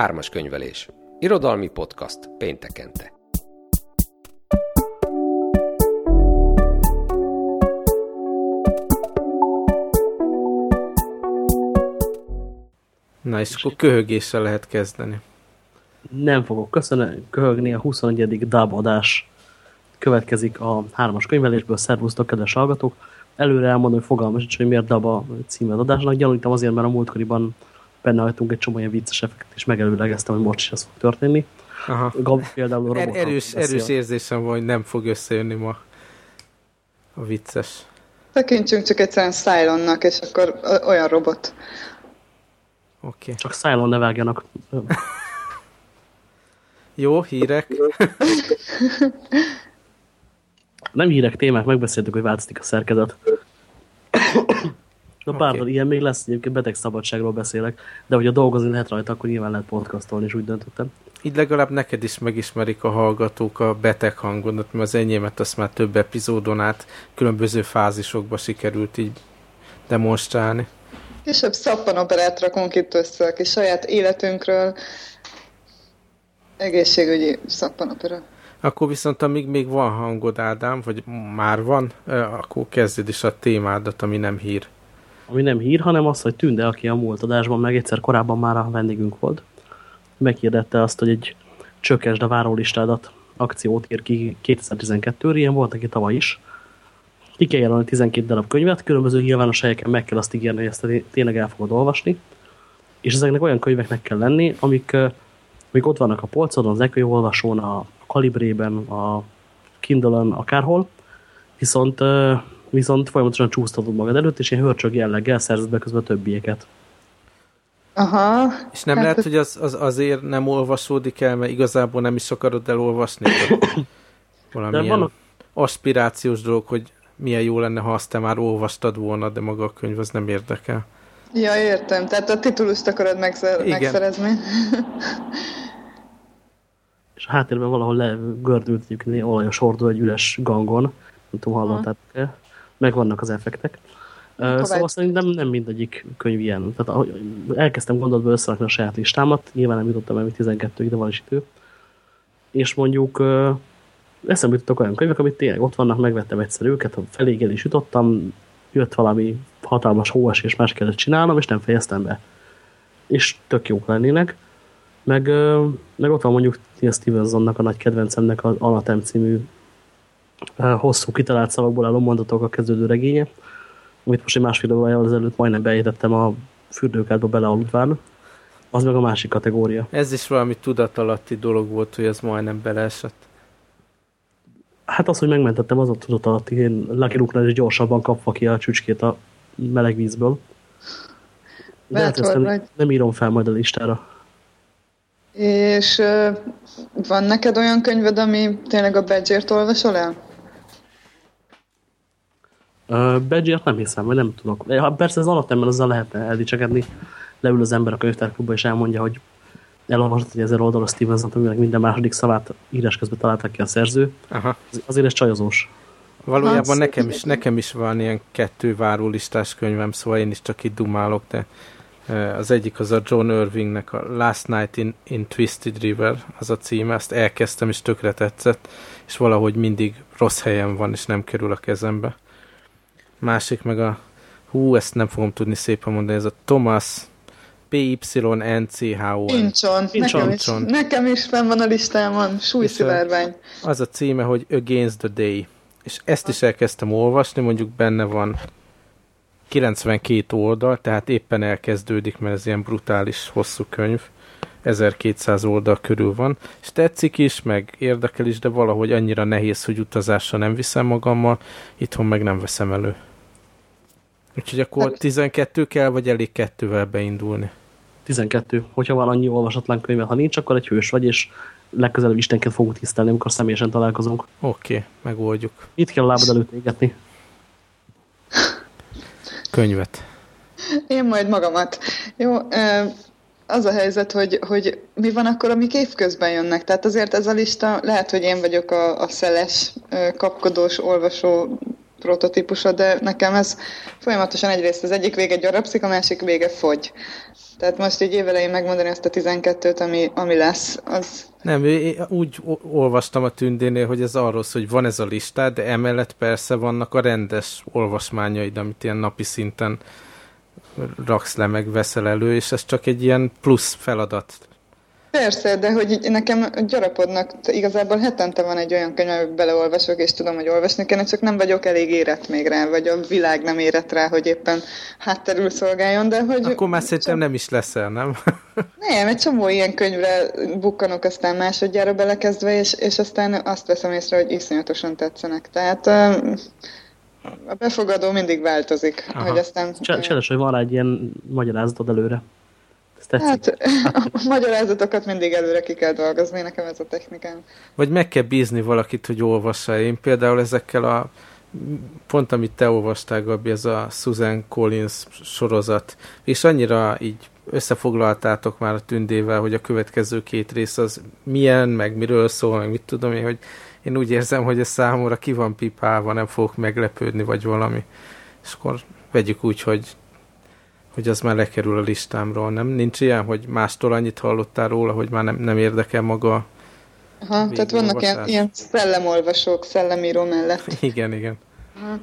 Ármas könyvelés. Irodalmi podcast péntekente. Na és akkor köhögéssel lehet kezdeni. Nem fogok köszönni, köhögni, a 21. dub adás következik a hármas könyvelésből. Szervusztok, kedves hallgatók! Előre elmondom, hogy fogalmas hogy miért dub a címe adásnak. Gyanulítom azért, mert a múltkoriban benne hagytunk egy csomó ilyen vicces effektet, és megelőlegeztem, hogy most is ez fog történni. Aha. Gabi például er erős, erős érzésem van, hogy nem fog összejönni ma a vicces. Tekintsünk csak egyszerűen Cylonnak, és akkor olyan robot. Oké. Okay. Csak Cylon ne vágjanak. Jó, hírek. Nem hírek, témák, megbeszéltük, hogy változik a szerkezet. Na okay. ilyen még lesz, egyébként beteg szabadságról beszélek, de hogy a dolgozni lehet rajta, akkor nyilván lehet podcastolni, és úgy döntöttem. Így legalább neked is megismerik a hallgatók a beteg hangodat, mert az enyémet azt már több epizódon át különböző fázisokba sikerült így demonstrálni. Kisebb szappanoperát rakunk itt össze a kis saját életünkről. Egészségügyi szappanopera. Akkor viszont amíg még van hangod, Ádám, vagy már van, akkor kezdjed is a témádat, ami nem hír. Ami nem hír, hanem az, hogy Tünde, aki a múlt adásban, meg egyszer korábban már a vendégünk volt, meghirdette azt, hogy egy csökkesd a várólistádat akciót ír ki 2012-re, ilyen volt neki tavaly is, ki kell jelölni 12 darab könyvet, különböző nyilvános helyeken meg kell azt ígérni, hogy ezt tényleg el fogod olvasni, és ezeknek olyan könyveknek kell lenni, amik, amik ott vannak a polcodon, az Equio olvasón, a Kalibrében, a Kindle-on, akárhol, viszont, viszont folyamatosan csúsztatod magad előtt, és ilyen hörcsög jelleggel szerzed be közben a többieket. Aha. És nem hát lehet, hogy az, az azért nem olvasódik el, mert igazából nem is akarod elolvasni? Valamilyen de vannak... aspirációs dolog, hogy milyen jó lenne, ha azt te már olvastad volna, de maga a könyv az nem érdekel. Ja, értem. Tehát a titulust akarod megszer Igen. megszerezni. És a háttérben valahol legördült egy olajos hordó egy üres gangon. Nem tudom, hallottátok-e. Meg vannak az effektek. Uh, szóval szerintem nem mindegyik könyv ilyen. Tehát elkezdtem gondolatba összerakni a saját listámat, nyilván nem jutottam el, 12-ig, de van is idő. És mondjuk eszembe jutottak olyan könyvek, amit tényleg ott vannak, megvettem egyszer őket, a felégel is jutottam, jött valami hatalmas hóas, és más kellett csinálnom, és nem fejeztem be. És tök jók lennének. Meg, meg ott van mondjuk Tia Stevensonnak a nagy kedvencemnek az Anatem című hosszú kitalált szavakból álló mondatok a kezdődő regénye, amit most egy másfél évvel ezelőtt majdnem beétettem a fürdőkádba belealudván. Az meg a másik kategória. Ez is valami tudatalatti dolog volt, hogy ez majdnem beleesett. Hát az, hogy megmentettem, az a tudat alatt, én Lucky luke is gyorsabban kapva ki a csücskét a meleg vízből. De hát ezt nem, nem írom fel majd a listára. És uh, van neked olyan könyved, ami tényleg a Badger-t olvasol el? Badger-t nem hiszem, vagy nem tudok. Ja, persze az alatt azzal lehetne eldicsekedni. Leül az ember a könyvtárklubba és elmondja, hogy elolvasott egy ezer oldalos Stevenson, aminek minden második szavát írás közben találták ki a szerző. Aha. Azért ez csajozós. Valójában hát, nekem is, nekem is van ilyen kettő várólistás könyvem, szóval én is csak itt dumálok, de az egyik az a John Irvingnek a Last Night in, in Twisted River, az a címe, ezt elkezdtem, és tökre tetszett, és valahogy mindig rossz helyen van, és nem kerül a kezembe. Másik meg a, hú, ezt nem fogom tudni szépen mondani, ez a Thomas PYNCHO. Pincson. Nekem, is, nekem is fenn van a listámon. Súlyszivárvány. Az a címe, hogy Against the Day. És ezt is elkezdtem olvasni, mondjuk benne van 92 oldal, tehát éppen elkezdődik, mert ez ilyen brutális hosszú könyv. 1200 oldal körül van, és tetszik is, meg érdekel is, de valahogy annyira nehéz, hogy utazásra nem viszem magammal, itthon meg nem veszem elő. Úgyhogy akkor 12 kell, vagy elég kettővel beindulni? 12. Hogyha van annyi olvasatlan könyve, ha nincs, akkor egy hős vagy, és legközelebb Istenként fogunk tisztelni, amikor személyesen találkozunk. Oké, okay, megoldjuk. Itt kell a lábad előtt égetni. Könyvet. Én majd magamat. Jó, az a helyzet, hogy, hogy mi van akkor, amik évközben jönnek. Tehát azért ez a lista, lehet, hogy én vagyok a, a szeles, kapkodós, olvasó prototípusa, de nekem ez folyamatosan egyrészt az egyik vége gyarapszik, a másik vége fogy. Tehát most így évelején megmondani ezt a 12-t, ami, ami lesz, az... Nem, úgy olvastam a tündénél, hogy ez arról hogy van ez a listá, de emellett persze vannak a rendes olvasmányaid, amit ilyen napi szinten raksz le, meg veszel elő, és ez csak egy ilyen plusz feladat Persze, de hogy nekem gyarapodnak, igazából hetente van egy olyan könyv, amiben beleolvasok, és tudom, hogy olvasni kellene, csak nem vagyok elég érett még rá, vagy a világ nem érett rá, hogy éppen hátterül szolgáljon, de hogy... Akkor már szerintem nem is leszel, nem? Nem, egy csomó ilyen könyvre bukkanok aztán másodjára belekezdve, és, és aztán azt veszem észre, hogy iszonyatosan tetszenek. Tehát a befogadó mindig változik, Aha. hogy aztán... Cseles, hogy van egy ilyen magyarázatod előre tetszik. Hát, a magyarázatokat mindig előre ki kell dolgozni, nekem ez a technikám. Vagy meg kell bízni valakit, hogy olvassa. Én például ezekkel a pont amit te olvastál, Gabi, ez a Susan Collins sorozat, és annyira így összefoglaltátok már a tündével, hogy a következő két rész az milyen, meg miről szól, meg mit tudom én, hogy én úgy érzem, hogy ez számomra ki van pipálva, nem fogok meglepődni, vagy valami. És akkor vegyük úgy, hogy hogy az már lekerül a listámról. Nem nincs ilyen, hogy mástól annyit hallottál róla, hogy már nem, nem érdekel maga Aha, tehát vannak ilyen, ilyen szellemolvasók szellemíró mellett. Igen, igen. Aha.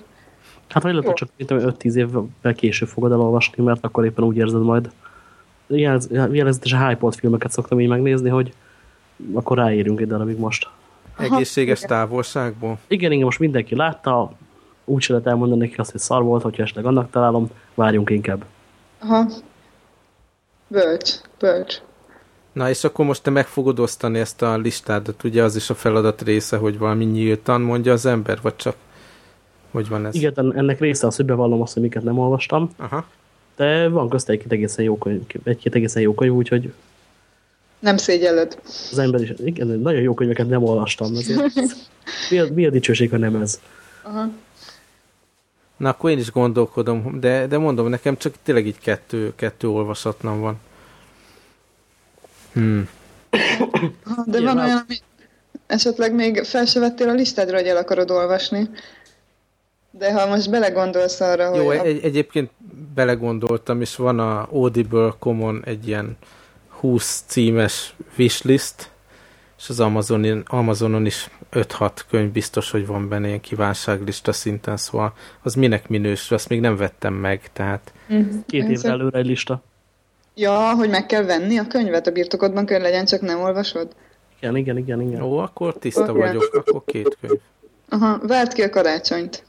Hát vagy lehet, csak 5-10 évvel később fogod elolvasni, mert akkor éppen úgy érzed majd. Jelentősen hype filmeket szoktam így megnézni, hogy akkor ráérünk egy darabig most. Egészséges Aha, távolságból? Igen, igen, most mindenki látta, úgy se lehet elmondani neki azt, hogy szar volt, hogyha esetleg annak találom, várjunk inkább. Aha. Bölcs, bölcs. Na, és akkor most te meg fogod osztani ezt a listádat, ugye az is a feladat része, hogy valami nyíltan mondja az ember, vagy csak hogy van ez? Igen, ennek része az, hogy bevallom azt, hogy miket nem olvastam. Aha. De van közt egy-két egészen jó könyv, egy-két egészen jó könyv, úgyhogy nem szégyelled. Az ember is, igen, nagyon jó könyveket nem olvastam, ezért mi a, mi a dicsőség, ha nem ez? Aha. Na, akkor én is gondolkodom, de, de mondom, nekem csak tényleg így kettő, kettő olvasatlan van. Hmm. De van olyan, ami esetleg még fel se vettél a listádra, hogy el akarod olvasni. De ha most belegondolsz arra, hogy... Jó, egy, egyébként belegondoltam, és van a Audible Common egy ilyen 20 címes wishlist, és az Amazonin, Amazonon is 5-6 könyv biztos, hogy van benne ilyen kívánságlista szinten, szóval az minek minősül, azt még nem vettem meg, tehát... Mm-hmm. Két évre előre egy lista. Ja, hogy meg kell venni a könyvet a birtokodban, kell legyen, csak nem olvasod? Igen, igen, igen, igen. Ó, akkor tiszta okay. vagyok, akkor két könyv. Aha, várt ki a karácsonyt.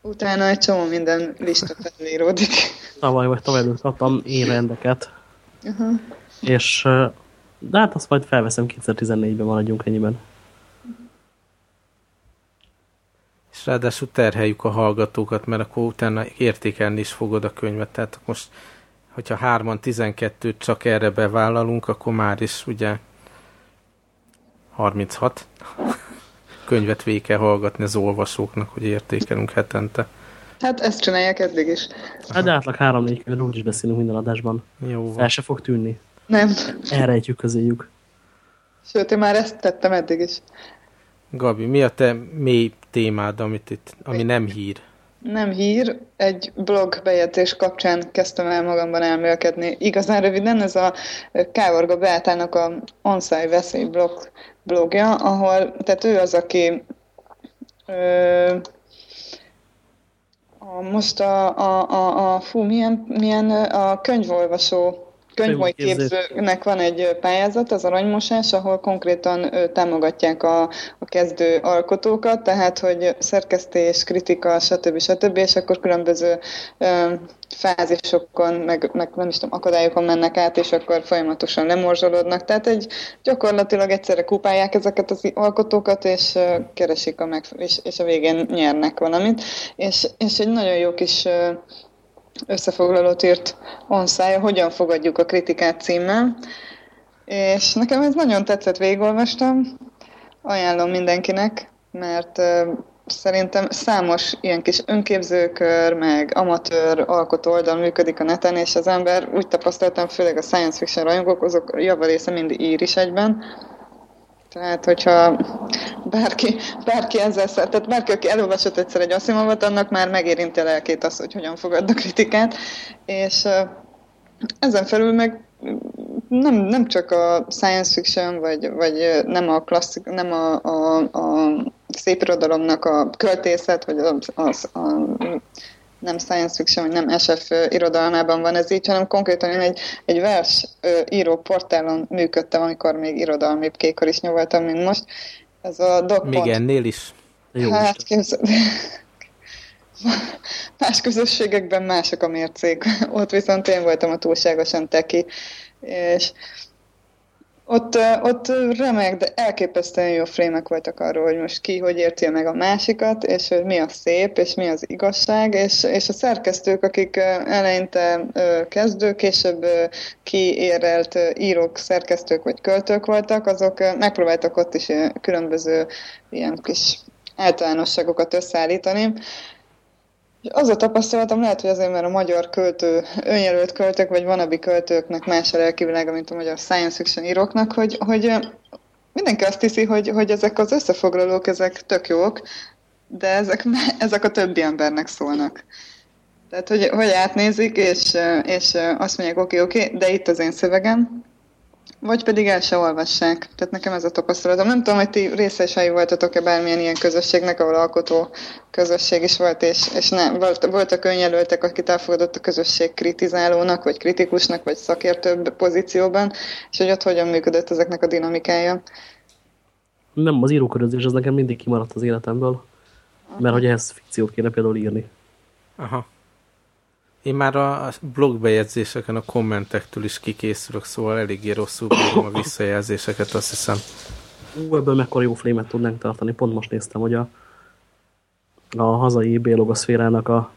Utána egy csomó minden lista felíródik. Tavaly vagy tavaly előtt kaptam én rendeket. Aha. És de hát azt majd felveszem 2014-ben maradjunk ennyiben. És ráadásul terheljük a hallgatókat, mert akkor utána értékelni is fogod a könyvet. Tehát most, hogyha hárman 12-t csak erre bevállalunk, akkor már is ugye 36 könyvet végig kell hallgatni az olvasóknak, hogy értékelünk hetente. Hát ezt csinálják eddig is. Hát de átlag három-négy könyvről úgyis beszélünk minden adásban. Jó van. El se fog tűnni. Nem. Elrejtjük közéjük. Sőt, én már ezt tettem eddig is. Gabi, mi a te mély témád, amit itt, ami nem hír? Nem hír, egy blog bejegyzés kapcsán kezdtem el magamban elmélkedni. Igazán röviden ez a Kávarga Beátának a Onsai Veszély blog, blogja, ahol, tehát ő az, aki ö, a, most a, a, a, a fú, milyen, milyen a könyvolvasó könyvmoly képzőnek van egy pályázat, az aranymosás, ahol konkrétan támogatják a, a kezdő alkotókat, tehát hogy szerkesztés, kritika, stb. stb. és akkor különböző fázisokon, meg, meg nem is tudom, akadályokon mennek át, és akkor folyamatosan lemorzsolódnak. Tehát egy gyakorlatilag egyszerre kupálják ezeket az alkotókat, és keresik a meg, és, és a végén nyernek valamit. És, és egy nagyon jó kis összefoglalót írt Onszája, hogyan fogadjuk a kritikát címmel. És nekem ez nagyon tetszett, végigolvastam. Ajánlom mindenkinek, mert szerintem számos ilyen kis önképzőkör, meg amatőr alkotó oldal működik a neten, és az ember úgy tapasztaltam, főleg a science fiction rajongók, azok javarésze mind ír is egyben. Tehát, hogyha bárki, bárki ezzel szeret, tehát bárki, aki elolvasott egyszer egy Asimovot, annak már megérinti a lelkét az, hogy hogyan fogad a kritikát, és ezen felül meg nem, nem csak a science fiction, vagy, vagy nem a klasszik, nem a, a, a szép irodalomnak a költészet, vagy az, az a, nem science fiction, vagy nem SF irodalmában van ez így, hanem konkrétan egy, egy vers író portálon működtem, amikor még irodalmi kékor is nyugodtam, mint most. Ez a Doc Még ennél is? Jó hát képzeld. Más közösségekben mások a mércék. Ott viszont én voltam a túlságosan teki. És ott, ott remek, de elképesztően jó frémek voltak arról, hogy most ki hogy érti meg a másikat, és hogy mi a szép, és mi az igazság, és, és a szerkesztők, akik eleinte kezdők, később kiérelt írók, szerkesztők vagy költők voltak, azok megpróbáltak ott is különböző ilyen kis általánosságokat összeállítani, az a tapasztalatom, lehet, hogy azért, mert a magyar költő, önjelölt költők, vagy vanabi költőknek más a lelkivilága, mint a magyar science fiction íróknak, hogy, hogy mindenki azt hiszi, hogy, hogy ezek az összefoglalók, ezek tök jók, de ezek, ezek a többi embernek szólnak. Tehát, hogy, hogy átnézik, és, és azt mondják, oké, okay, oké, okay, de itt az én szövegem, vagy pedig el se olvassák. Tehát nekem ez a tapasztalatom. Nem tudom, hogy ti részesei voltatok-e bármilyen ilyen közösségnek, ahol alkotó közösség is volt, és, és nem, volt, voltak önjelöltek, akit elfogadott a közösség kritizálónak, vagy kritikusnak, vagy szakértőbb pozícióban, és hogy ott hogyan működött ezeknek a dinamikája. Nem, az írókörözés az nekem mindig kimaradt az életemből, mert hogy ehhez fikciót kéne például írni. Aha. Én már a blogbejegyzéseken, a kommentektől is kikészülök, szóval eléggé rosszul bírom a visszajelzéseket, azt hiszem. Ú, ebből mekkora jó flémet tudnánk tartani. Pont most néztem, hogy a, a hazai B-logoszférának a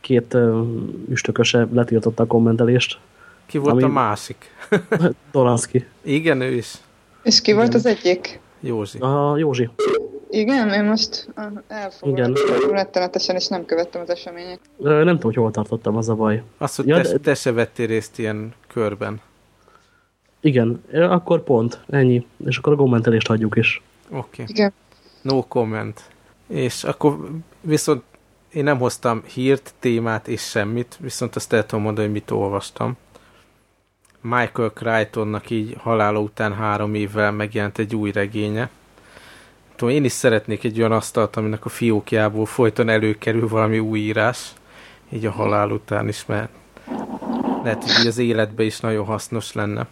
két uh, üstököse letiltotta a kommentelést. Ki volt ami... a másik? Dolanszki. Igen, ő is. És ki Igen. volt az egyik? Józsi. A Józsi. Igen, én most elfogadom rettenetesen, és nem követtem az események. Nem tudom, hogy hol tartottam, az a baj. Azt, hogy ja, te, de... te se vettél részt ilyen körben. Igen, akkor pont, ennyi. És akkor a kommentelést hagyjuk is. Oké. Okay. Igen. No comment. És akkor viszont én nem hoztam hírt, témát és semmit, viszont azt el tudom mondani, hogy mit olvastam. Michael Crichtonnak így halála után három évvel megjelent egy új regénye, tudom, én is szeretnék egy olyan asztalt, aminek a fiókjából folyton előkerül valami új írás, így a halál után is, mert lehet, hogy az életben is nagyon hasznos lenne.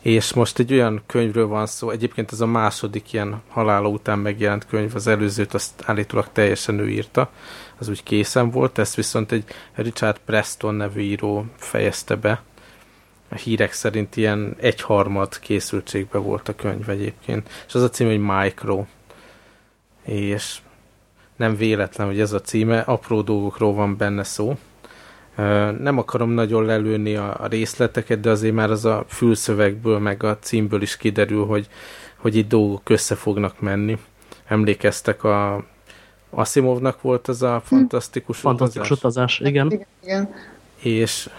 És most egy olyan könyvről van szó, egyébként ez a második ilyen halála után megjelent könyv, az előzőt azt állítólag teljesen ő írta, az úgy készen volt, ezt viszont egy Richard Preston nevű író fejezte be, a hírek szerint ilyen egyharmad készültségben volt a könyv egyébként. És az a cím, hogy Micro. És nem véletlen, hogy ez a címe, apró dolgokról van benne szó. Nem akarom nagyon lelőni a, részleteket, de azért már az a fülszövegből, meg a címből is kiderül, hogy, hogy itt dolgok össze fognak menni. Emlékeztek a Asimovnak volt az a fantasztikus Fantasztikus utazás, utazás igen. igen. igen. És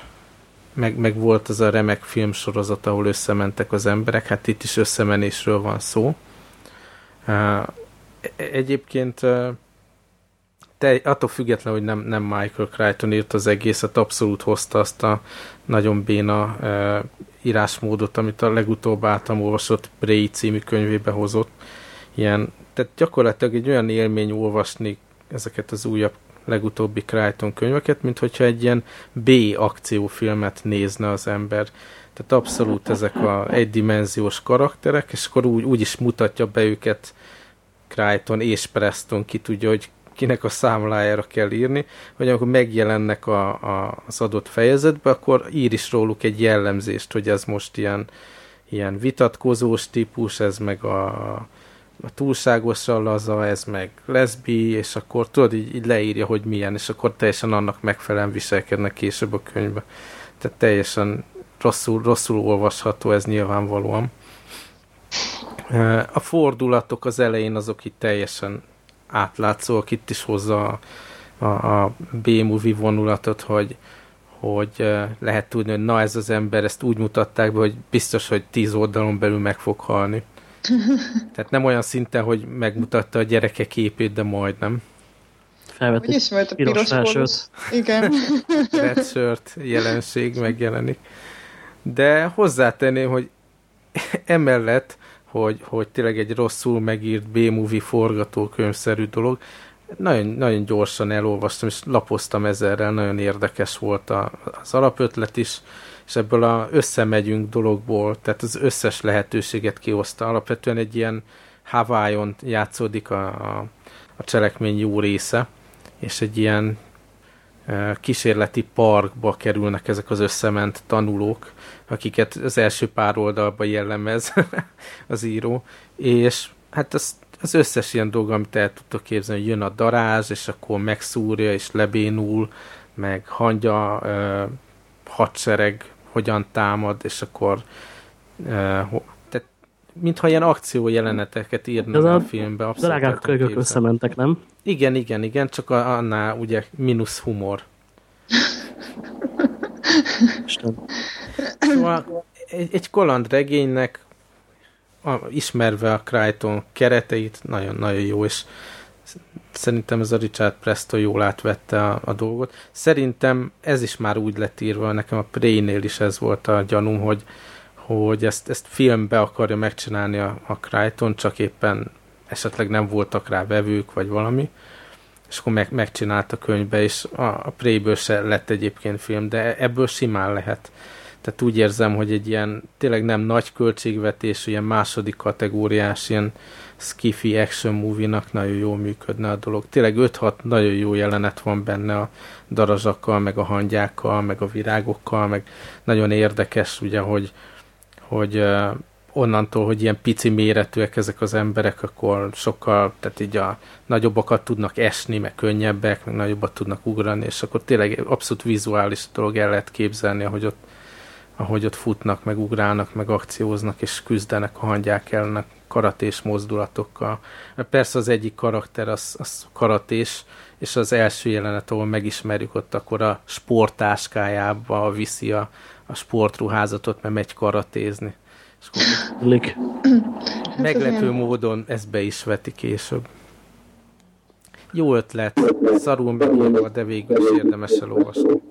meg, meg volt az a remek filmsorozat, ahol összementek az emberek, hát itt is összemenésről van szó. Egyébként te, attól független, hogy nem, nem Michael Crichton írt az egészet, abszolút hozta azt a nagyon béna írásmódot, amit a legutóbb általam olvasott Bray című könyvébe hozott. Ilyen, tehát gyakorlatilag egy olyan élmény olvasni ezeket az újabb legutóbbi Crichton könyveket, mint hogyha egy ilyen B akciófilmet nézne az ember. Tehát abszolút ezek a egydimenziós karakterek, és akkor úgy, úgy is mutatja be őket Crichton és Preston, ki tudja, hogy kinek a számlájára kell írni, hogy amikor megjelennek a, a, az adott fejezetbe, akkor ír is róluk egy jellemzést, hogy ez most ilyen, ilyen vitatkozós típus, ez meg a, a túlságosan laza, ez meg leszbi, és akkor tudod, így, így leírja, hogy milyen, és akkor teljesen annak megfelelően viselkednek később a könyvbe. Tehát teljesen rosszul, rosszul olvasható ez nyilvánvalóan. A fordulatok az elején azok itt teljesen átlátszóak, itt is hozza a, a, B-movie vonulatot, hogy, hogy lehet tudni, hogy na ez az ember, ezt úgy mutatták be, hogy biztos, hogy tíz oldalon belül meg fog halni Tehát nem olyan szinten, hogy megmutatta a gyerekek képét, de majdnem. Felvett Hogy is volt a piros, piros Igen. Red shirt jelenség megjelenik. De hozzátenném, hogy emellett, hogy, hogy tényleg egy rosszul megírt B-movie forgatókönyvszerű dolog, nagyon, nagyon gyorsan elolvastam, és lapoztam ezerrel, nagyon érdekes volt a, az alapötlet is, és ebből a összemegyünk dologból, tehát az összes lehetőséget kihozta. Alapvetően egy ilyen Hawaii-on játszódik a, a, a cselekmény jó része, és egy ilyen e, kísérleti parkba kerülnek ezek az összement tanulók, akiket az első pár oldalban jellemez az író, és hát az, az összes ilyen dolog, amit el tudtok képzelni, hogy jön a darázs, és akkor megszúrja, és lebénul, meg hangya e, hadsereg hogyan támad, és akkor uh, tehát mintha ilyen akció jeleneteket írnak a, a filmbe. Drágák kölykök összementek, nem? Igen, igen, igen, csak annál ugye mínusz humor. Szóval egy, egy regénynek a, ismerve a Crichton kereteit, nagyon-nagyon jó, és szerintem ez a Richard Preston jól átvette a, a dolgot. Szerintem ez is már úgy lett írva, nekem a Prey-nél is ez volt a gyanúm, hogy, hogy ezt, ezt filmbe akarja megcsinálni a, a Crichton, csak éppen esetleg nem voltak rá vevők, vagy valami, és akkor meg, megcsinálta könyvbe, és a, a Prey-ből se lett egyébként film, de ebből simán lehet. Tehát úgy érzem, hogy egy ilyen tényleg nem nagy költségvetés, ilyen második kategóriás, ilyen skiffy action movie-nak nagyon jól működne a dolog. Tényleg 5-6 nagyon jó jelenet van benne a darazsakkal, meg a hangyákkal, meg a virágokkal, meg nagyon érdekes, ugye, hogy, hogy onnantól, hogy ilyen pici méretűek ezek az emberek, akkor sokkal, tehát így a nagyobbakat tudnak esni, meg könnyebbek, meg nagyobbat tudnak ugrani, és akkor tényleg abszolút vizuális dolog el lehet képzelni, ahogy ott, ahogy ott futnak, meg ugrálnak, meg akcióznak, és küzdenek a hangyák ellenek karatés mozdulatokkal. Persze az egyik karakter az, az karatés, és az első jelenet, ahol megismerjük ott, akkor a sportáskájába viszi a, a sportruházatot, mert megy karatézni. És akkor meglepő módon ezt be is veti később. Jó ötlet, szarul megírva, de végül is érdemes elolvasni.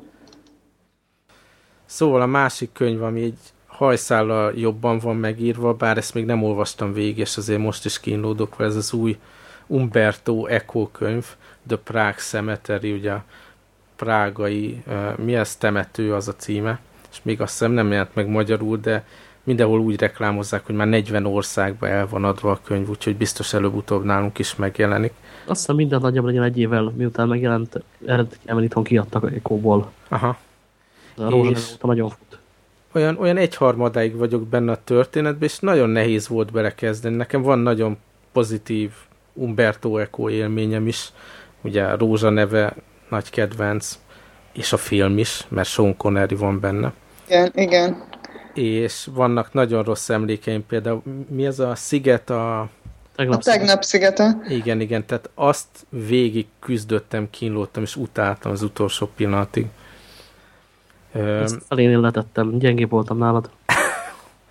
Szóval a másik könyv, ami egy hajszállal jobban van megírva, bár ezt még nem olvastam végig, és azért most is kínlódok, ez az új Umberto Eco könyv, The Prague Cemetery, ugye a prágai, uh, mi ez temető az a címe, és még azt hiszem nem jelent meg magyarul, de mindenhol úgy reklámozzák, hogy már 40 országba el van adva a könyv, úgyhogy biztos előbb-utóbb nálunk is megjelenik. Azt hiszem minden nagyjából egy évvel, miután megjelent, eredetileg itthon kiadtak Eco-ból. Aha. A és... nagyon fut olyan, olyan egyharmadáig vagyok benne a történetben, és nagyon nehéz volt belekezdeni. Nekem van nagyon pozitív Umberto Eco élményem is, ugye Rózsa neve nagy kedvenc, és a film is, mert Sean Connery van benne. Igen, igen. És vannak nagyon rossz emlékeim, például mi ez a sziget a... Tegnap, a tegnap szigete. Igen, igen, tehát azt végig küzdöttem, kínlódtam, és utáltam az utolsó pillanatig. Ezt elénél letettem, gyengébb voltam nálad.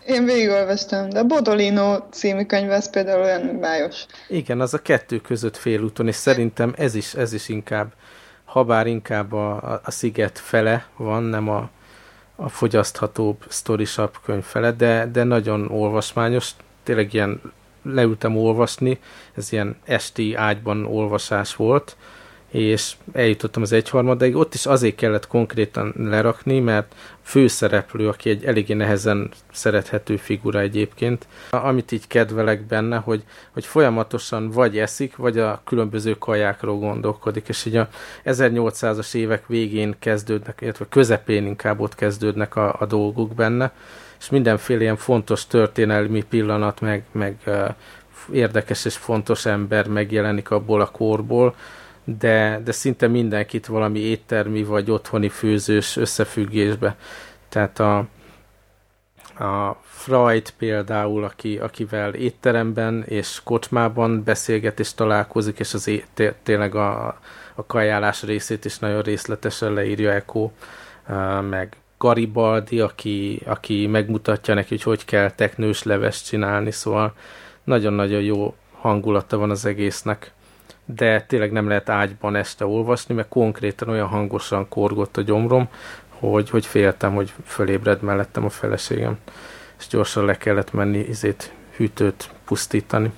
Én végigolvastam, de a Bodolino című könyv ez például olyan bájos. Igen, az a kettő között félúton, és szerintem ez is, ez is inkább, habár inkább a, a, a sziget fele van, nem a, a fogyaszthatóbb sztorisabb könyv fele, de, de nagyon olvasmányos, tényleg ilyen leültem olvasni, ez ilyen esti ágyban olvasás volt, és eljutottam az egyharmadáig, ott is azért kellett konkrétan lerakni, mert főszereplő, aki egy eléggé nehezen szerethető figura egyébként, amit így kedvelek benne, hogy, hogy folyamatosan vagy eszik, vagy a különböző kajákról gondolkodik, és így a 1800-as évek végén kezdődnek, illetve közepén inkább ott kezdődnek a, a dolgok benne, és mindenféle ilyen fontos történelmi pillanat, meg, meg érdekes és fontos ember megjelenik abból a korból, de, de szinte mindenkit valami éttermi vagy otthoni főzős összefüggésbe. Tehát a, a Freud például, aki, akivel étteremben és kocsmában beszélget és találkozik, és az é, tényleg a, a kajálás részét is nagyon részletesen leírja Eko, meg Garibaldi, aki, aki megmutatja neki, hogy hogy kell teknős leves csinálni, szóval nagyon-nagyon jó hangulata van az egésznek, de tényleg nem lehet ágyban este olvasni, mert konkrétan olyan hangosan korgott a gyomrom, hogy, hogy féltem, hogy fölébred mellettem a feleségem, és gyorsan le kellett menni izét, hűtőt pusztítani.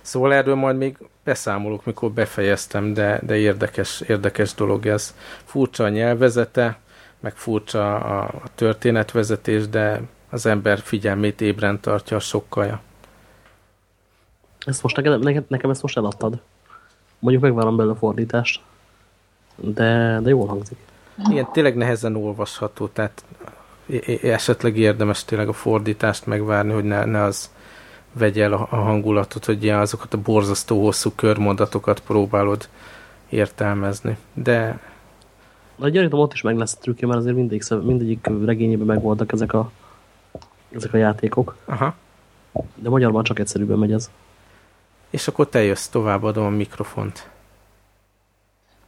Szóval erről majd még beszámolok, mikor befejeztem, de, de érdekes, érdekes dolog ez. Furcsa a nyelvezete, meg furcsa a, a történetvezetés, de az ember figyelmét ébren tartja a sokkaja. Ezt most nekem, nekem ezt most eladtad. Mondjuk megvárom belőle a fordítást. De, de jól hangzik. Igen, tényleg nehezen olvasható, tehát esetleg érdemes tényleg a fordítást megvárni, hogy ne, ne az vegye el a, a hangulatot, hogy ilyen azokat a borzasztó hosszú körmondatokat próbálod értelmezni. De... Na, gyanítom ott is meg lesz a trükkje, mert azért mindig, mindegyik regényében megvoltak ezek a, ezek a játékok. Aha. De magyarban csak egyszerűbben megy ez. És akkor te jössz, továbbadom a mikrofont.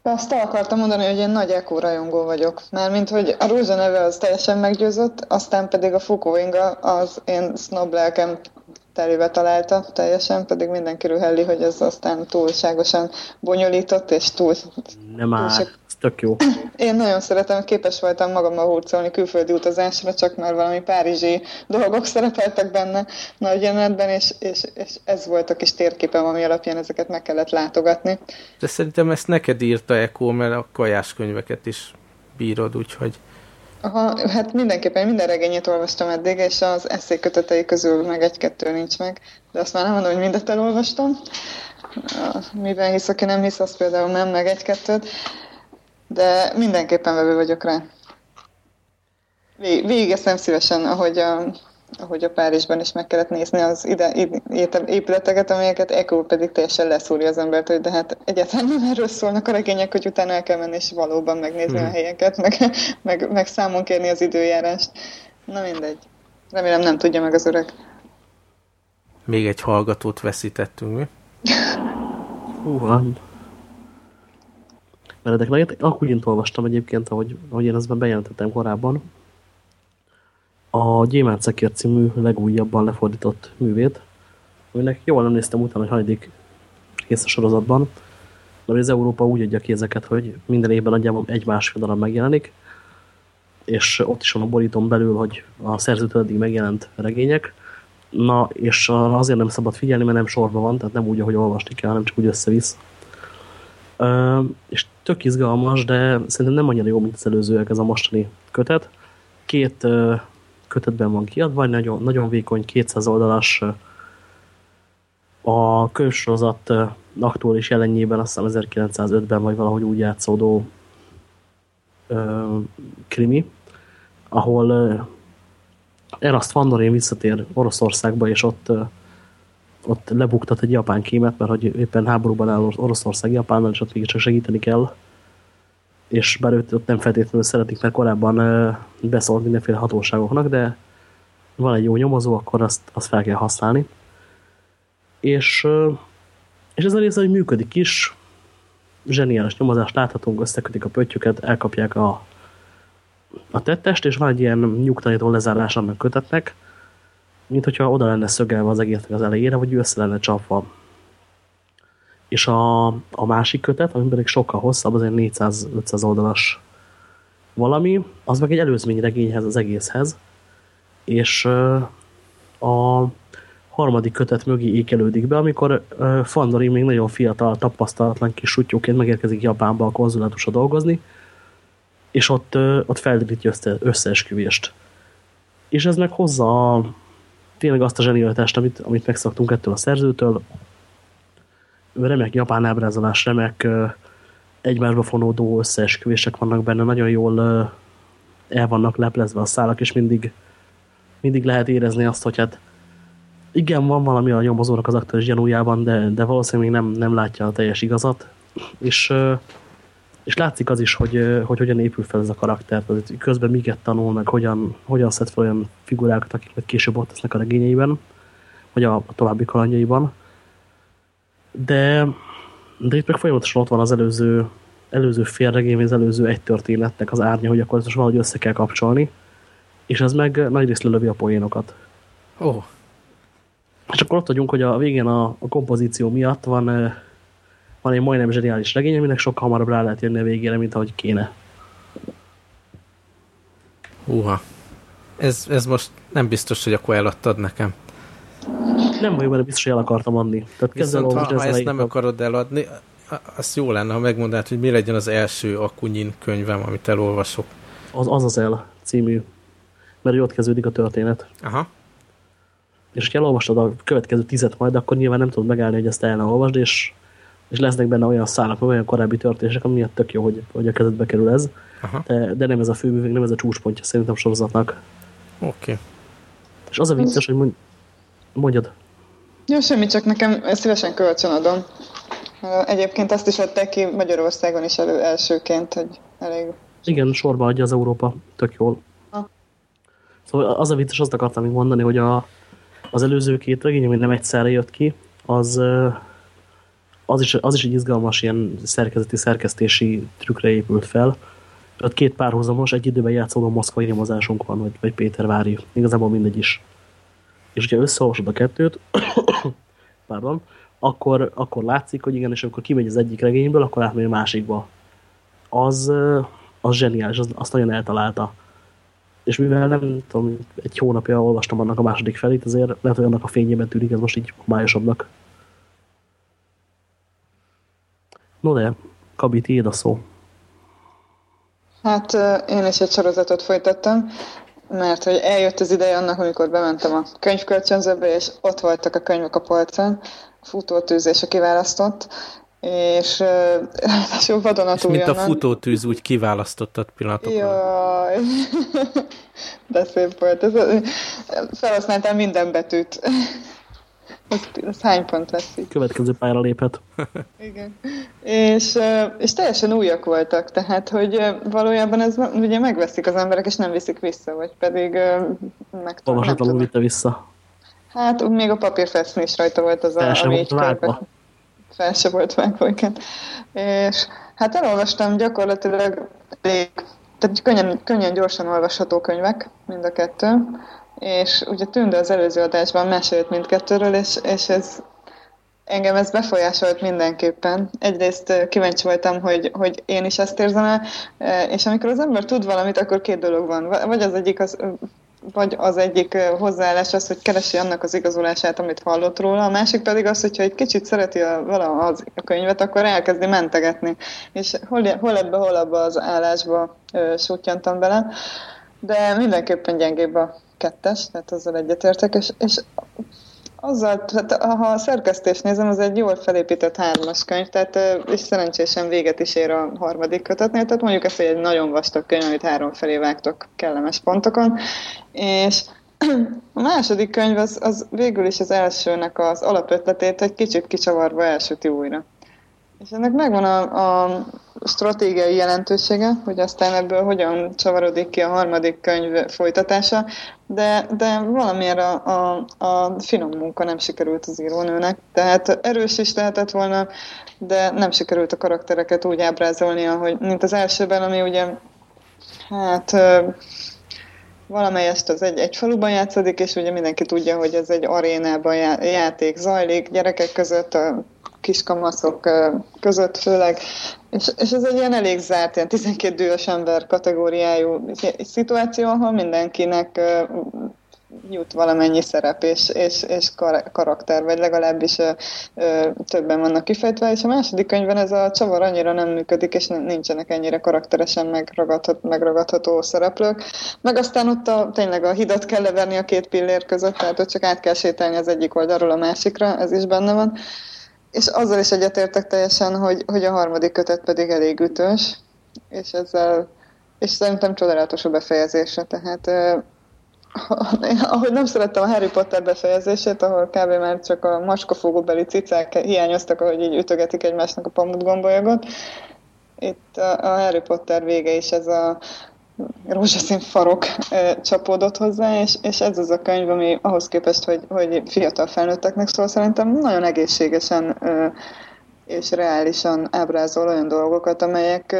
Azt el akartam mondani, hogy én nagy Eko rajongó vagyok. Mármint, hogy a Rózsa neve az teljesen meggyőzött, aztán pedig a Fukuinga az én snob lelkem telébe találta teljesen, pedig mindenki helli, hogy ez aztán túlságosan bonyolított, és túl... Nem túl ez tök jó. Én nagyon szeretem, képes voltam magammal hurcolni külföldi utazásra, csak már valami párizsi dolgok szerepeltek benne nagy jelenetben, és, és, és ez volt a kis térképem, ami alapján ezeket meg kellett látogatni. De szerintem ezt neked írta Eko, mert a kajás könyveket is bírod, úgyhogy... Aha, hát mindenképpen minden regényét olvastam eddig, és az eszékötetei közül meg egy-kettő nincs meg, de azt már nem mondom, hogy mindet elolvastam. Miben hisz, aki nem hisz, az például nem meg egy-kettőt, de mindenképpen vevő vagyok rá. Végigeszem szívesen, ahogy a ahogy a Párizsban is meg kellett nézni az ide, ide épületeket, amelyeket Eko pedig teljesen leszúrja az embert, hogy de hát egyáltalán nem erről szólnak a regények, hogy utána el kell menni és valóban megnézni hmm. a helyeket, meg, meg, meg számon kérni az időjárást. Na mindegy. Remélem nem tudja meg az öreg. Még egy hallgatót veszítettünk, mi? Húha. Akkor úgy olvastam egyébként, ahogy, ahogy én ezt bejelentettem korábban, a Gyémánt Szekér című legújabban lefordított művét, aminek jól nem néztem utána, hogy hanyadik rész a sorozatban, mert az Európa úgy adja ki hogy minden évben nagyjából egy másik darab megjelenik, és ott is van a borítón belül, hogy a szerzőtől eddig megjelent regények, na, és azért nem szabad figyelni, mert nem sorban van, tehát nem úgy, ahogy olvasni kell, hanem csak úgy összevisz. És tök izgalmas, de szerintem nem annyira jó, mint az előzőek ez a mostani kötet. Két kötetben van kiadva, nagyon, nagyon vékony 200 oldalas a könyvsorozat aktuális jelenjében, azt hiszem 1905-ben vagy valahogy úgy játszódó krimi, ahol Eraszt Vandorin visszatér Oroszországba, és ott ott lebuktat egy japán kémet, mert hogy éppen háborúban áll Oroszország Japánnal, és ott végig csak segíteni kell. És bár őt ott nem feltétlenül szeretik, mert korábban beszólt mindenféle hatóságoknak, de van egy jó nyomozó, akkor azt, azt fel kell használni. És, és ez a része, hogy működik is, zseniális nyomozást láthatunk, összekötik a pöttyöket, elkapják a, a tettest, és van egy ilyen nyugtanító lezárás annak kötetnek, mint hogyha oda lenne szögelve az egésznek az elejére, vagy össze lenne csapva és a, a másik kötet, ami pedig sokkal hosszabb, az egy 400-500 oldalas valami, az meg egy előzményregényhez az egészhez, és a harmadik kötet mögé ékelődik be, amikor Fandori még nagyon fiatal, tapasztalatlan kis sutyóként megérkezik Japánba a konzulátusra dolgozni, és ott, ott felderítja össze, összeesküvést. És ez meg hozza tényleg azt a zsenialitást, amit, amit megszoktunk ettől a szerzőtől, remek japán ábrázolás, remek egymásba fonódó összeesküvések vannak benne, nagyon jól el vannak leplezve a szálak, és mindig, mindig lehet érezni azt, hogy hát igen, van valami a nyomozónak az aktuális gyanújában, de, de valószínűleg nem, nem látja a teljes igazat, és, és látszik az is, hogy, hogy hogyan épül fel ez a karakter, közben miket tanul, meg hogyan, hogyan szed fel olyan figurákat, akik majd később ott lesznek a regényeiben, vagy a, a további kalandjaiban de, de itt meg folyamatosan ott van az előző, előző félregény, az előző egy történetnek az árnya, hogy akkor ezt most valahogy össze kell kapcsolni, és ez meg nagyrészt lelövi a poénokat. Ó. Oh. És akkor ott vagyunk, hogy a végén a, a kompozíció miatt van, van egy majdnem zseniális regény, aminek sokkal hamarabb rá lehet jönni a végére, mint ahogy kéne. Uha. Ez, ez most nem biztos, hogy akkor eladtad nekem. Nem vagyok benne biztos, hogy el akartam adni. Tehát Viszont ha, ha ezt nem akarod eladni, az jó lenne, ha megmondanád, hogy mi legyen az első Akunyin könyvem, amit elolvasok. Az az, az el című, mert ott kezdődik a történet. Aha. És ha elolvastad a következő tizet majd, akkor nyilván nem tudod megállni, hogy ezt el ne olvasd, és, és lesznek benne olyan szálak, olyan korábbi történések, ami miatt tök jó, hogy, hogy a kezedbe kerül ez. De, de nem ez a főművég, nem ez a csúcspontja szerintem sorozatnak. Oké. Okay. És az a vicces, hogy mond, mondjad. Jó, semmi, csak nekem szívesen kölcsön adom. Egyébként azt is adták ki Magyarországon is elő elsőként, hogy elég... Igen, sorba adja az Európa, tök jól. Ha. Szóval az a vicces, azt akartam még mondani, hogy a, az előző két regény, ami nem egyszerre jött ki, az, az, is, az is egy izgalmas ilyen szerkezeti, szerkesztési trükkre épült fel. Ott két párhuzamos, egy időben játszódó moszkvai nyomozásunk van, vagy, vagy Péter Vári. Igazából mindegy is. És hogyha összeolvasod a kettőt, pardon, akkor, akkor látszik, hogy igen, és amikor kimegy az egyik regényből, akkor átmegy a másikba. Az, az zseniális, az, azt nagyon eltalálta. És mivel nem tudom, egy hónapja olvastam annak a második felét, azért lehet, hogy annak a fényében tűnik ez most így májosabbnak. No de, Kabi, tiéd a szó. Hát én is egy sorozatot folytattam, mert hogy eljött az ideje annak, amikor bementem a könyvkölcsönzőbe, és ott voltak a könyvek a polcon, futótűz a kiválasztott, és ráadásul vadonatúj. mint a futótűz úgy kiválasztottat pillanatokra. Jaj, de szép volt. Ez, felhasználtam minden betűt. Ez hány pont lesz így? Következő pályára léphet. Igen. És, és teljesen újak voltak, tehát, hogy valójában ez ugye megveszik az emberek, és nem viszik vissza, vagy pedig meg Olvasatlanul vitte vissza. Hát még a papírfeszni is rajta volt az, a, ami így vágva. Fel se volt vágva, igen. És hát elolvastam gyakorlatilag elég, tehát könnyen, könnyen gyorsan olvasható könyvek, mind a kettő, és ugye Tünde az előző adásban mesélt mindkettőről, és, és ez engem ez befolyásolt mindenképpen. Egyrészt kíváncsi voltam, hogy, hogy én is ezt érzem el, és amikor az ember tud valamit, akkor két dolog van. Vagy az egyik az vagy az egyik hozzáállás az, hogy keresi annak az igazolását, amit hallott róla, a másik pedig az, hogyha egy kicsit szereti a, vala az, a könyvet, akkor elkezdi mentegetni. És hol, hol ebbe, hol abba az állásba sútyantam bele. De mindenképpen gyengébb a kettes, tehát azzal egyetértek, és, és azzal, tehát ha a szerkesztést nézem, az egy jól felépített hármas könyv, tehát és szerencsésen véget is ér a harmadik kötetnél, tehát mondjuk ezt egy nagyon vastag könyv, amit három felé vágtok kellemes pontokon, és a második könyv az, az végül is az elsőnek az alapötletét egy kicsit kicsavarva elsüti újra. És ennek megvan a, a stratégiai jelentősége, hogy aztán ebből hogyan csavarodik ki a harmadik könyv folytatása, de, de valamiért a, a, a finom munka nem sikerült az írónőnek. Tehát erős is lehetett volna, de nem sikerült a karaktereket úgy ábrázolni, ahogy, mint az elsőben, ami ugye hát valamelyest az egy, egy faluban játszódik, és ugye mindenki tudja, hogy ez egy arénában já, játék zajlik, gyerekek között, a kiskamaszok között főleg, és, és ez egy ilyen elég zárt, ilyen 12 dühös ember kategóriájú szituáció, ahol mindenkinek jut valamennyi szerep és, és, és kar- karakter, vagy legalábbis ö, ö, többen vannak kifejtve, és a második könyvben ez a csavar annyira nem működik, és nincsenek ennyire karakteresen megragadhat, megragadható szereplők. Meg aztán ott a, tényleg a hidat kell leverni a két pillér között, tehát ott csak át kell sétálni az egyik oldalról a másikra, ez is benne van. És azzal is egyetértek teljesen, hogy, hogy a harmadik kötet pedig elég ütős, és ezzel és szerintem csodálatos a befejezése, tehát ahogy nem szerettem a Harry Potter befejezését, ahol kb. már csak a maskafogóbeli cicák hiányoztak, ahogy így ütögetik egymásnak a pamutgombolyagot. Itt a, a Harry Potter vége is ez a rózsaszín farok e, csapódott hozzá, és, és ez az a könyv, ami ahhoz képest, hogy, hogy fiatal felnőtteknek szól, szerintem nagyon egészségesen és reálisan ábrázol olyan dolgokat, amelyek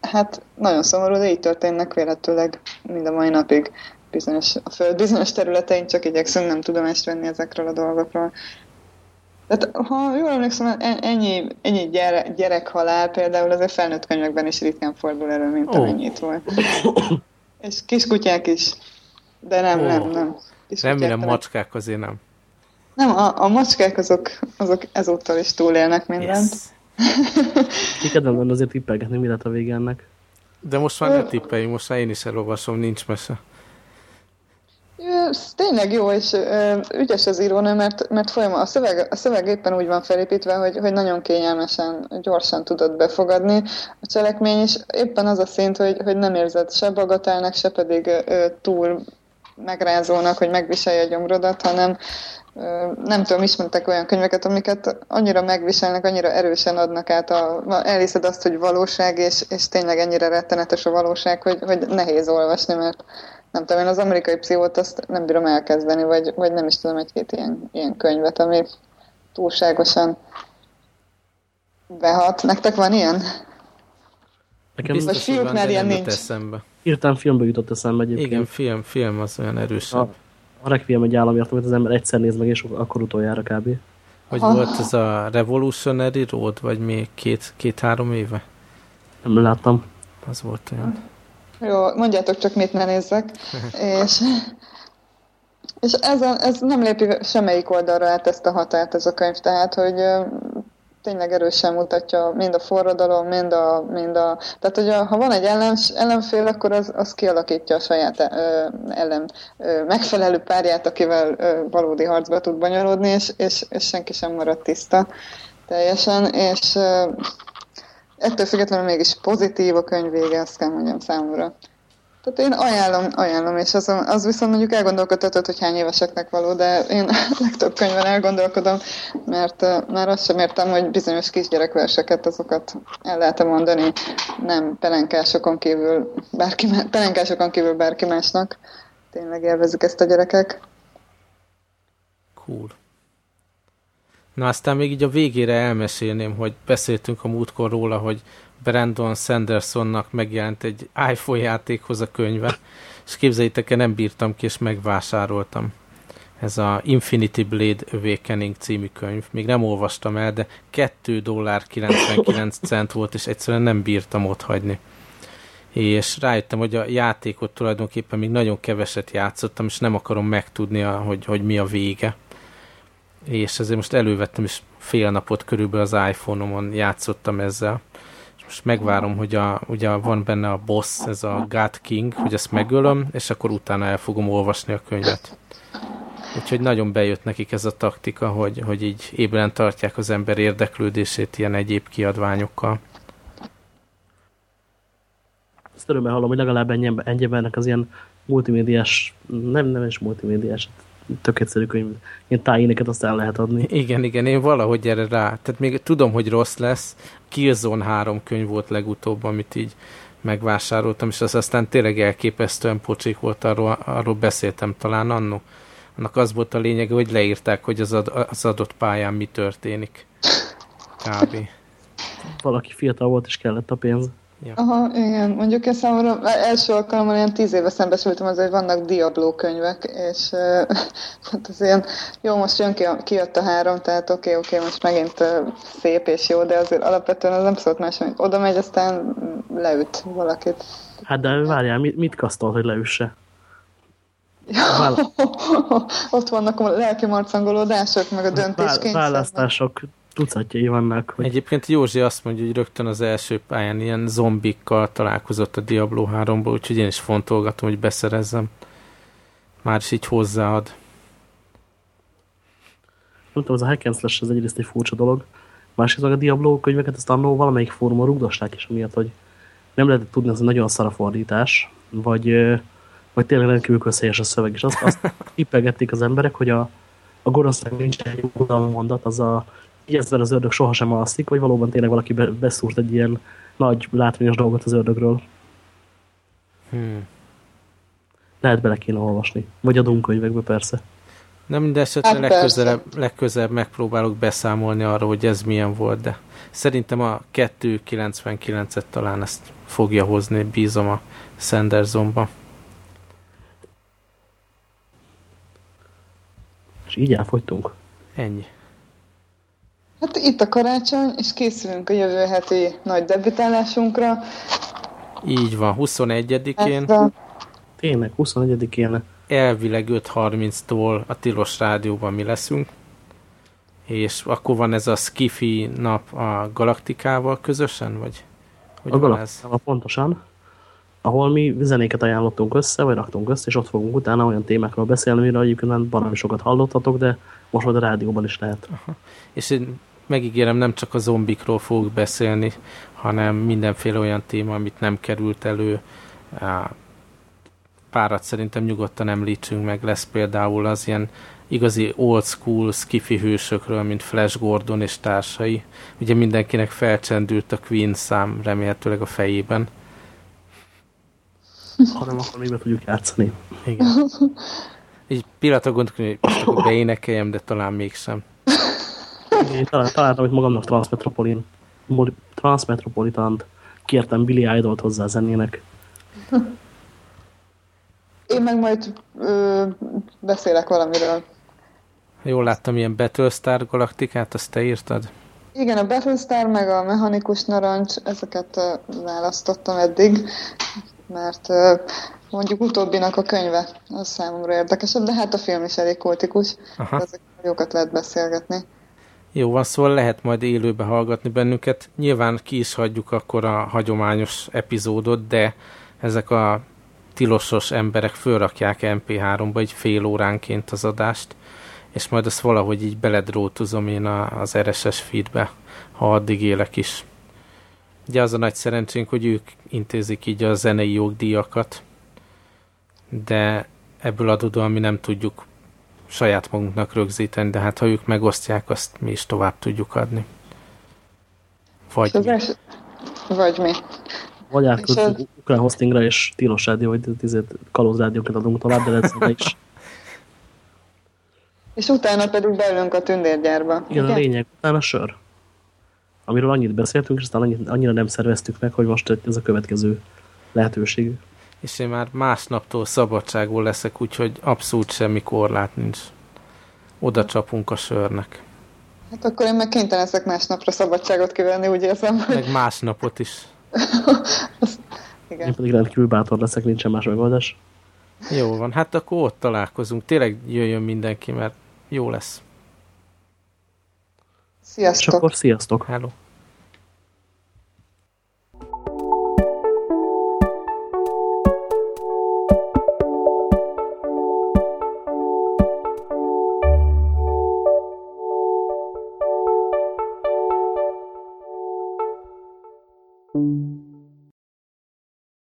hát nagyon szomorú, de így történnek véletőleg mind a mai napig. bizonyos, a föld bizonyos területein csak igyekszünk nem tudomást venni ezekről a dolgokról. Tehát, ha jól emlékszem, ennyi, ennyi gyere, gyerekhalál például azért felnőtt könyvekben is ritkán fordul elő, mint oh. amennyit volt. És kiskutyák is. De nem, oh. nem, nem. Remélem macskák azért nem. Nem, a, a macskák azok, azok ezúttal is túlélnek mindent. Yes. Kedvem azért tippelgetni, mi lett a vége ennek. De most már ne tippeljünk, most már én is elolvasom, nincs mese. Tényleg jó, és ügyes az írónő, mert, mert folyamat, a, szöveg, a szöveg éppen úgy van felépítve, hogy, hogy nagyon kényelmesen, gyorsan tudod befogadni. A cselekmény is éppen az a szint, hogy, hogy nem érzed se bagatelnek, se pedig túl megrázónak, hogy megviselje a gyomrodat, hanem nem tudom, ismertek olyan könyveket, amiket annyira megviselnek, annyira erősen adnak át, a, elhiszed azt, hogy valóság, és, és tényleg ennyire rettenetes a valóság, hogy, hogy nehéz olvasni, mert nem tudom, én az amerikai pszichót azt nem bírom elkezdeni, vagy, vagy nem is tudom egy-két ilyen, ilyen könyvet, ami túlságosan behat. Nektek van ilyen? Nekem Biztos, vagy fiúknál ilyen nincs. Eszembe. Írtam filmbe jutott eszembe egyébként. Igen, film, film az olyan erősebb. A, a Requiem egy államért, amit az ember egyszer néz meg, és akkor utoljára kb. Hogy ah. volt ez a Revolutionary Road, vagy még két, két-három éve? Nem láttam. Az volt olyan. Jó, mondjátok csak, mit ne nézzek. és és ez, a, ez nem lépi semmelyik oldalra át ezt a határt ez a könyv, tehát, hogy tényleg erősen mutatja mind a forradalom, mind a... Mind a tehát, hogy a, ha van egy ellens, ellenfél, akkor az, az kialakítja a saját ö, ellen ö, megfelelő párját, akivel ö, valódi harcba tud bonyolódni, és, és, és senki sem marad tiszta teljesen, és ö, ettől függetlenül mégis pozitív a könyv vége, azt kell mondjam számomra. Tehát én ajánlom, ajánlom, és az, az viszont mondjuk elgondolkodhatod, hogy hány éveseknek való, de én legtöbb könyvben elgondolkodom, mert már azt sem értem, hogy bizonyos kisgyerekverseket azokat el lehet mondani, nem pelenkásokon kívül bárki, pelenkásokon kívül bárki másnak. Tényleg élvezik ezt a gyerekek. Cool. Na aztán még így a végére elmesélném, hogy beszéltünk a múltkor róla, hogy Brandon Sandersonnak megjelent egy iPhone játékhoz a könyve, és képzeljétek el, nem bírtam ki, és megvásároltam. Ez a Infinity Blade Awakening című könyv. Még nem olvastam el, de 2 dollár 99 cent volt, és egyszerűen nem bírtam ott hagyni. És rájöttem, hogy a játékot tulajdonképpen még nagyon keveset játszottam, és nem akarom megtudni, hogy, hogy mi a vége. És ezért most elővettem, és fél napot körülbelül az iPhone-omon játszottam ezzel most megvárom, hogy a, ugye van benne a boss, ez a God King, hogy ezt megölöm, és akkor utána el fogom olvasni a könyvet. Úgyhogy nagyon bejött nekik ez a taktika, hogy, hogy így ébren tartják az ember érdeklődését ilyen egyéb kiadványokkal. Ezt örömmel hallom, hogy legalább ennyi, ennyi az ilyen multimédiás, nem, nem is multimédiás, tök egyszerű könyv, ilyen tájéneket azt el lehet adni. Igen, igen, én valahogy erre rá, tehát még tudom, hogy rossz lesz, Killzone 3 könyv volt legutóbb, amit így megvásároltam, és az aztán tényleg elképesztően pocsék volt, arról, arról beszéltem talán annó. Annak az volt a lényege, hogy leírták, hogy az, ad, az adott pályán mi történik. Kb. Valaki fiatal volt, és kellett a pénz. Ja. Aha, igen. Mondjuk én számomra első alkalommal ilyen tíz éve szembesültem az, hogy vannak Diablo könyvek, és hát az ilyen, jó, most jön ki, kijött a három, tehát oké, okay, oké, okay, most megint uh, szép és jó, de azért alapvetően az nem szólt más, hogy oda megy, aztán leüt valakit. Hát de várjál, mit, mit kasztol, hogy leüsse? Ja, ott vannak a lelki marcangolódások, meg a döntéskényszer. Választások tucatjai vannak. Hogy... Egyébként Józsi azt mondja, hogy rögtön az első pályán ilyen zombikkal találkozott a Diablo 3-ból, úgyhogy én is fontolgatom, hogy beszerezzem. Már is így hozzáad. Tudom, az a hack and slash az egyrészt egy furcsa dolog. Másrészt a Diablo könyveket azt annól valamelyik fórumon rugdosták is, amiatt, hogy nem lehetett tudni, az egy nagyon szar a fordítás, vagy, vagy tényleg rendkívül közhelyes a szöveg, és azt, azt tippelgették az emberek, hogy a, a gonosznak nincs egy mondat, az a ezzel az ördög sohasem alszik, vagy valóban tényleg valaki be, beszúrt egy ilyen nagy látványos dolgot az ördögről. Hmm. Lehet bele kéne olvasni. Vagy a dunkönyvekbe persze. Nem minden esetre hát legközelebb, legközelebb megpróbálok beszámolni arra, hogy ez milyen volt, de szerintem a 299-et talán ezt fogja hozni, bízom a Sandersonba. És így elfogytunk. Ennyi. Hát itt a karácsony, és készülünk a jövő heti nagy debütálásunkra. Így van, 21-én. Tényleg, 21-én. Elvileg 5.30-tól a Tilos Rádióban mi leszünk. És akkor van ez a Skiffy nap a Galaktikával közösen, vagy? Hogy a Galaktikával pontosan ahol mi zenéket ajánlottunk össze, vagy raktunk össze, és ott fogunk utána olyan témákról beszélni, mire egyébként nem baromi sokat hallottatok, de most majd a rádióban is lehet. Aha. És megígérem, nem csak a zombikról fogok beszélni, hanem mindenféle olyan téma, amit nem került elő. Párat szerintem nyugodtan említsünk meg. Lesz például az ilyen igazi old school skifi hősökről, mint Flash Gordon és társai. Ugye mindenkinek felcsendült a Queen szám remélhetőleg a fejében hanem akkor még be tudjuk játszani. Igen. Egy pillanatra gondolkodni, hogy beénekeljem, de talán mégsem. Én találtam, hogy magamnak Transmetropolin, Transmetropolitant kértem Billy Idol-t hozzá zenének. Én meg majd ö, beszélek valamiről. Jól láttam, ilyen Battlestar galaktikát, azt te írtad? Igen, a Battlestar meg a Mechanikus Narancs, ezeket választottam eddig mert mondjuk utóbbinak a könyve az számomra érdekesebb, de hát a film is elég kultikus, ezek jókat lehet beszélgetni. Jó szóval lehet majd élőbe hallgatni bennünket. Nyilván ki is hagyjuk akkor a hagyományos epizódot, de ezek a tilosos emberek fölrakják MP3-ba egy fél óránként az adást, és majd azt valahogy így beledrótuzom én az RSS feedbe, ha addig élek is. Ugye az a nagy szerencsénk, hogy ők intézik így a zenei jogdíjakat, de ebből adódóan mi nem tudjuk saját magunknak rögzíteni, de hát ha ők megosztják, azt mi is tovább tudjuk adni. Vagy mi. Vagy mi. Vagy az... ukrán hostingra, és tilos rádió, vagy kalóz rádiókat adunk tovább, de lesz is. És utána pedig belünk a tündérgyárba. Igen, Igen, a lényeg, utána sör amiről annyit beszéltünk, és aztán annyit, annyira nem szerveztük meg, hogy most ez a következő lehetőség. És én már másnaptól szabadságból leszek, úgyhogy abszolút semmi korlát nincs. Oda csapunk a sörnek. Hát akkor én meg kénytelen leszek másnapra szabadságot kivenni, úgy érzem. Hogy... Meg másnapot is. Igen. Én pedig rendkívül bátor leszek, nincsen más megoldás. Jó van, hát akkor ott találkozunk. Tényleg jöjjön mindenki, mert jó lesz. Sziasztok! És akkor sziasztok! Hello!